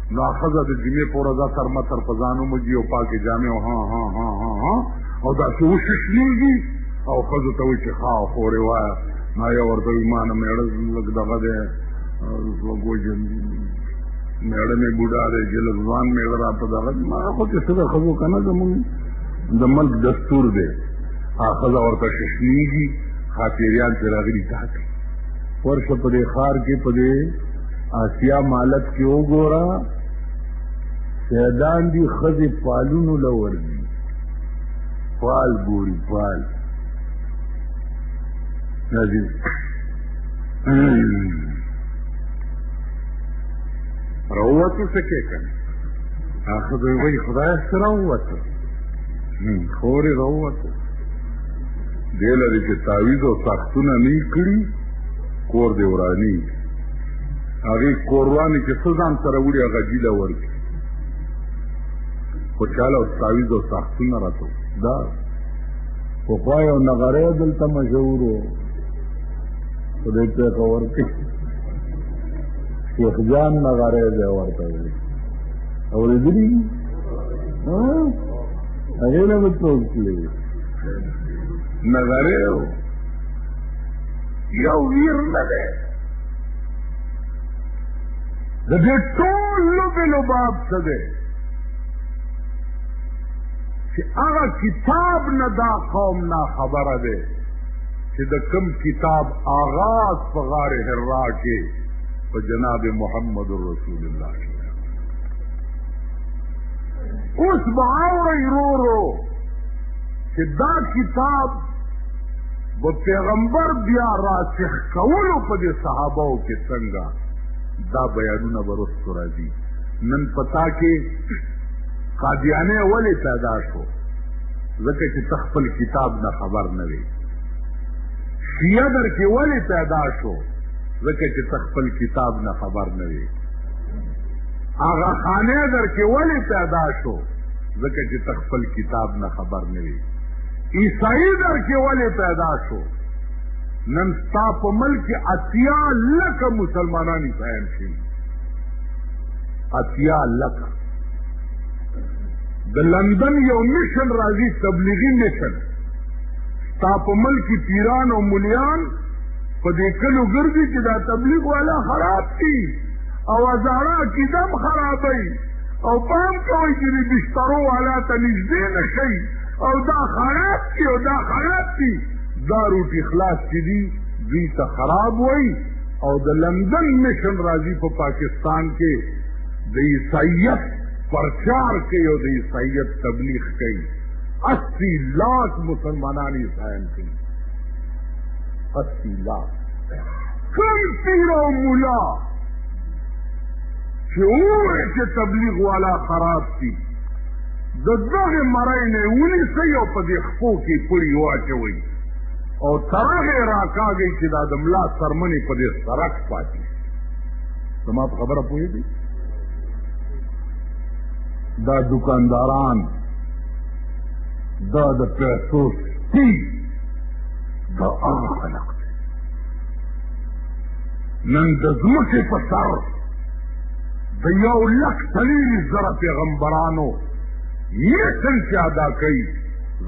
Speaker 1: دا ښځه د جمعې په ورځ سر متر په ځان ومږي او پاکې جامې او ها ها ها ها ها او داسې وششلېږي او ښځو ته وایي چې ښا خورې وایه ما یو ورته وي ما نه مېړه لږ دغه دی وګوجه مېړه مې بوډا دی چې لږ ځوان مېړه راته دغه ما خو چې څه د ښځو که نه زمونږ د ملک دستور دی ښځه ورته ششلېږي خاطریان چې راغلي تا کوي ورشه په دې ښار کې په دې اسیا مالت کې وګوره سیدان دي خزه پالونو لور دي پال ګوري پال نازل روته سکه کنه اخر دوی وای خدای سره وته خور روته دل لري چې تعویذ او سختونه نه کړی کور دی ورانی هغې کوروانې چې څه ځان سره وړي هغه ګیله ورکړي خوشحاله او تعویز او ساختونه راته دا پخوا یو نغری دلته مشهور و خدای ته که ورکړي شیخ جان نغری دی ورته وي اورېدلي هغې نه به څوک تللی نغری و یو ویر نه دی د دې ټول لوبې لباب څه دی چې هغه کتاب نه دا قوم نا خبره دی چې د کم کتاب آغاز په غار حرا کې په جناب محمد رسول الله کې اوس به اورئ ورو ورو چې دا کتاب به پیغمبر بیا راسخ کولو په دې صحابه او کې څنګه دا بیانونه ورسره راځي نن پتا کې قادیانه ولې پیدا شو ځکه چې تخپل کتاب نه خبر نه وي شیعه در کې ولې پیدا شو ځکه چې تخپل کتاب نه خبر نه وي هغه خانه در کې ولې پیدا شو ځکه چې تخپل کتاب نه خبر نه وي عیسائی در کې ولې پیدا شو نن ستا په ملک کې اتیا لکه مسلمانان عیسایان شوي اتیا لکه د لندن یو مشن راځي تبلیغي مشن ستا په ملک کې پیران او ملیان په دې کلو ګرځي چې دا تبلیغ والا خراب دي او ازاره عقیده هم خرابوي او پام کوئ چې د بسترو والا ته نږدې نه شئ او دا خراب دي او دا خراب دي دا روټي خلاص چې دي دوی ته خراب وای او د لندن مشن راځي په پاکستان کې د عیسایت پرچار کوي او د عیسایت تبلیغ کوي اسی لاکھ مسلمانان عیسائن کوي اسی لاکھ کم پیر او مولا چې اور چې تبلیغ والا خراب دي د دغه مرای نه ونیسي او په دې خپو کې پړي واچوي او تر هغې راکاږي چې دا د ملا څرمنې په دې سرک پاتې زما په خبره پوهېږي دا دکانداران دا د پیسو سپي دا هغه خلق دی نن د ځمکې په سر د یو لک څلېرویشت زره پیغمبرانو مثل چې ادا کوي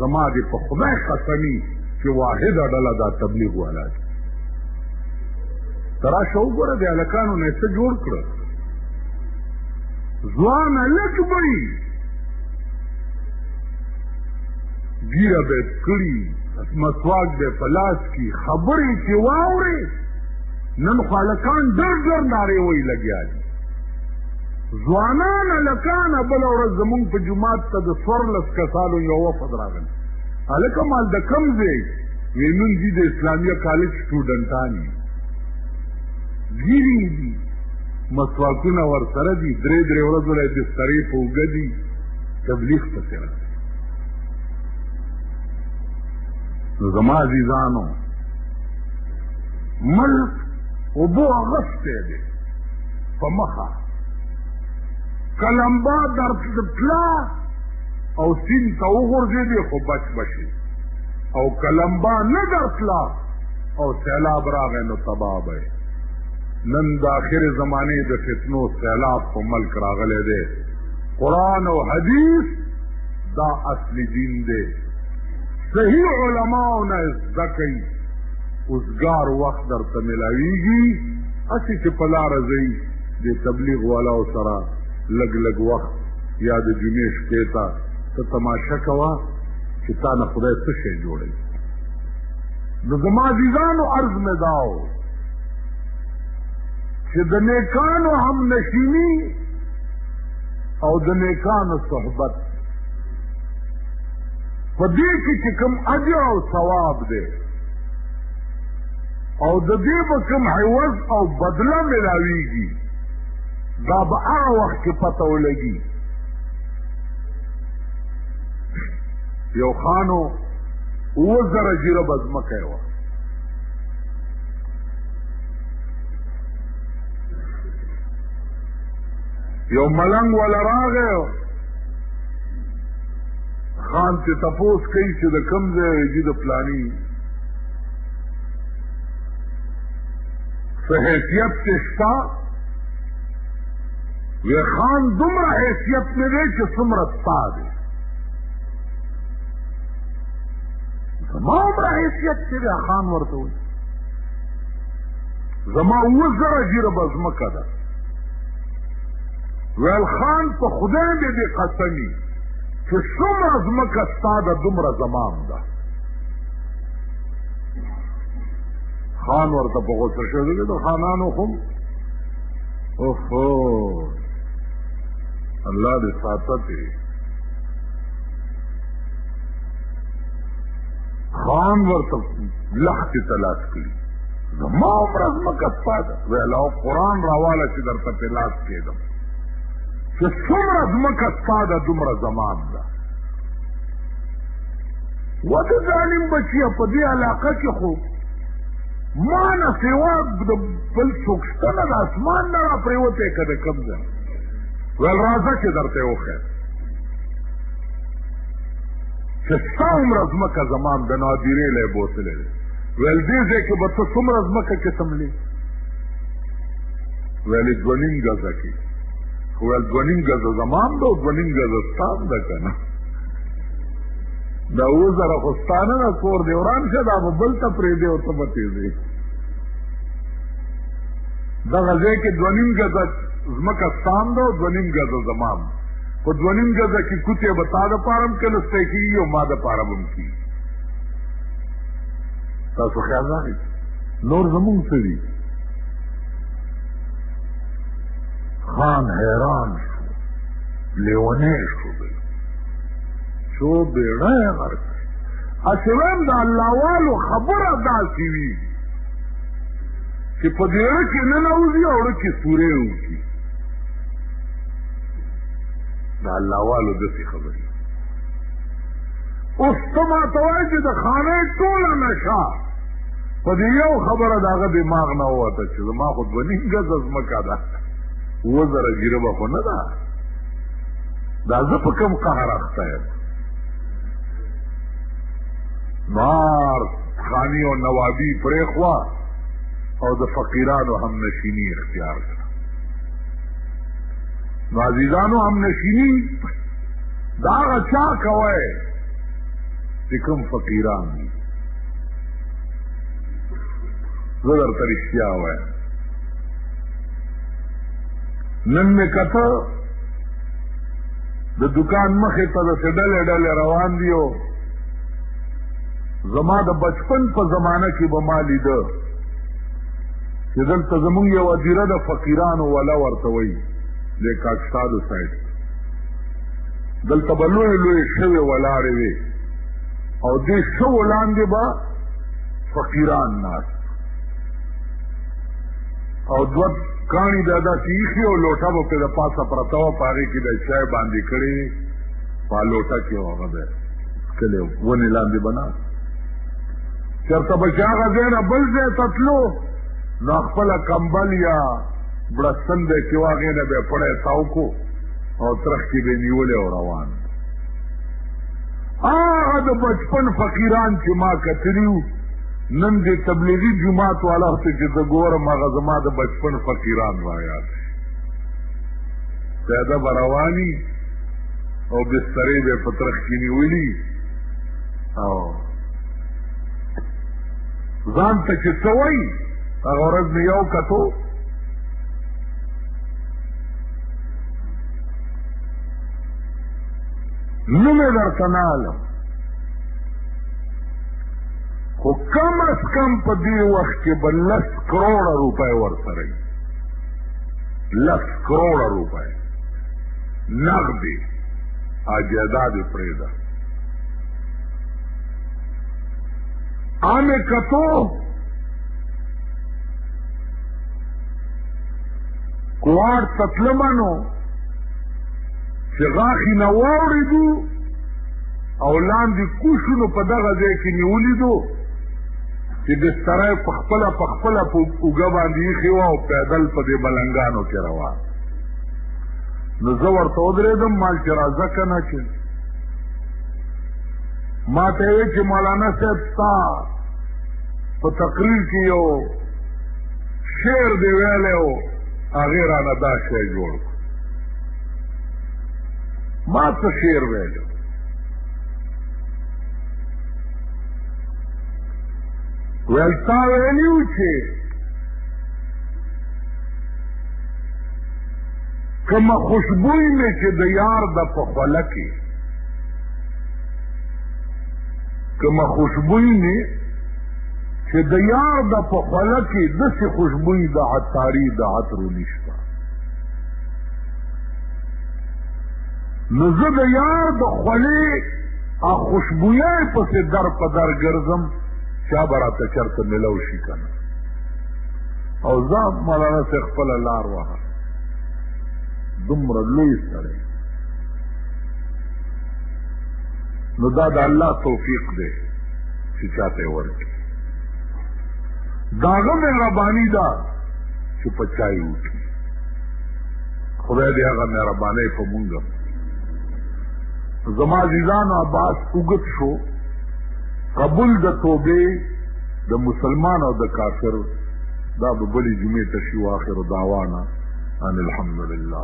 Speaker 1: زما دې په خدای قسمي چې واحده ډله دا تبلیغ والا دي ته راشه وګوره د هلکانو نه څه جوړ کړه ځوان هلک به وي ګیره به کړي مسواک به په لاس کي خبرې چې واورې نن خو هلکان ډېر ډېر نارې وایي لګیا دي ځوانان هلکان بله ورځ زمونږ په جومات ته د څوارلس کسانو یو وفد راغلی هلکه مال د کوم ځای وی مونږ دي د اسلامیه کالج سټوډنټان یو ګیري دي مسواکونه ورسره دي درې درې ورځو له بسترې په اوږه دي تبلیغ پسې راځي نو زما عزیزانو ملک اوبو اغستی دی په مخه کلمبا در تلا او سین ته وغورځېدې خو بچ بشي او کلمبا نه در تلا او سیلاب راغی نو تباه به نن د آخر زمانه د فتنو سیلاب په ملک راغلی دی قرآن او حدیث دا اصلی دین دی صحیح علماء نه زده کوي اوزګار وخت درته ملاویږي اسی چې په لار ځئ د تبلیغ والاو سره لګ لګ وخت یا د جمعې شپې ته ته تماشه کوه چې تا نه خدای څه شی جوړوي نو زما عزیزانو عرض مې داو چې د نیکانو هم نشینی او د نیکانو صحبت په دې کې چې کوم اجر او ثواب دی او د دې به کوم عوض او بدله ملاویږي دا به هغه وخت کې پته ولګي یو خانو اووه زره جیره به ځمکه وه یو ملنګ ولا راغی خان چې تپوس کوي چې د کم ځای دي د پلاني څه حیثیت کې شته وی خان دومره حیثیت نه دی چې څومره ستا دی زما عمره حیثیت چې دی خان ورته وایي زما اووه زره جیره به ځمکه ده ویل خان په خدای دې دې قسمي چې څومره ځمکه ستا ده دومره زمام ده خان ورته په غوسه شوی دی د خانانو خو اوهو الله دې ساته دی خان ورته لخت تلاش کړي زما عمر زما کستا ده ویلاو قرآن راواله چې درته په لاس کېدم چې څومره ځمکه ستا ده دومره زمان ده و د ظالم بچیه په دې علاقه کې خو ما نه سوا د بل څوک شته نه د اسمان نه را پرېوتی که د کوم ځای ویل راځه چې درته یې وښیم چې ستا عمره ځمکه زمان د نادیرې له بوتلی دی ویل دې ځای کې به ته څومره ځمکه کې تملې ویلې دوه نیم ګزه کې خو ویل دوه نیم ګزه زما هم ده او دوه نیم ګزه ستا هم ده که نه دا اووه زره خو ستا نه ده کور دې وران شه دا به بل ته پرېږدې او ته به تېزې دغه ځای کې دوه نیم ګزه ځمکه ستا هم ده او دوه نیم ګزه زما هم خو دوه نیم ګزه کې کوڅې به تا دپاره هم کنستی کېږي او ما دپاره به هم کېږي تاسو خیال راغی نور زمونږ څه دي خان حیران شو لیونی شو دی شو بیړه یې غرق هسې وایم د الله والو خبره داسې وي چې په دیړه کې ننوځي او ړه کې سورې وکړي د الله والو داسې خبرې اوس ته ما ته وایي چې د خانې ټوله نشه په دې یو خبره د هغه دماغ نه ووته چې زما خو دوه نیم ګزه ځمکه ده اووه زره ګیره به خو نه ده دا زه په کوم قهر اخته یم نار خانی او نوابی پرېښوه او د فقیرانو هم نشینی اختیار کړه نو عزیزانو هم نشینی دا هغه چا کوی چې کوم فقیران دي زه درته رښتیا وایم نن مې کته د دکان مخې ته د ډلې ډلې روان دی او زما د بچپن په زمانه کې به ما لیده چې دلته زمونږ یوه دیره د فقیرانو وله ورته وایي د کاکستادو سایډ دلته به لوی لوی شوې ولاړې وې او دې شو لاندې به فقیران ناس او دوه کاڼي دا داسې ایښي او لوټه به پرې د پاسه پرته وه په هغې کې د چای باندې کړې په لوټه کې و هغه به څکلی ونې لاندې به ناست چېرته به چې هغه ځای نه بل ځای ته تلو نو خپله کمبل یا بړستن دی چې و هغې نه به یې پړی تاو کړو او ترخ کې به یې نیولی او روان هغه د بچپن فقیران چې ما کتلیو نن د تبلیغي جماعت والا ته چې زه ګورم هغه زما د بچپن فقیران را یاد پیاده به رواني او بسترې به په ترخ کې نیولي او ځان ته چې څه وایي هغه ورځ مې یو کتو نوم یې درته نه علم خو کم از کم په دې وخت کې به لس کروړه روپۍ ورسره وي لس کروړه روپۍ نغدې اجداد یې پرېږده آمې کتو کوار تطلمانو چې غاښي نه واوړېدو او لاندې کوشونو په دغه ځای کې مې ولیدو چې بستری په خپله په خپله په اوږه باندې ایښې وه او پیدل په دې بلنګانو کې روان نو زه ورته ودرېدم مال چې راځه که نه چې ما ته یې چې مولانا صاحب ستا په تقریر کې یو شعر دی ویلی و هغې رانه دا شی جوړ کړو ما څه شعر ویلو ویل تا ویلي و چې کومه خوشبوی مې چې د یار د په خوله کې کومه خوشبوی مې چې د یار د په خوله کې داسې خوشبوی د عطاري د عطرو نشته نو زه د یار د خولې او خوشبویۍ پسې در په در ګرځم چا به راته چېرته میلو شي که نه او زه مولانا صاحب خپله لار وهه دومره لوی سړی نو دا د الله توفیق دی چې چاته ورکړي داغه مهرباني ده چې په چای وکړي خدای دې هغه مهرباني په مونږ زما عزیزانو عباس وګت شو قبول د توبې د مسلمان او د کافر دا به بلې جمعې ته شي واخر دعوانا ان الحمد لله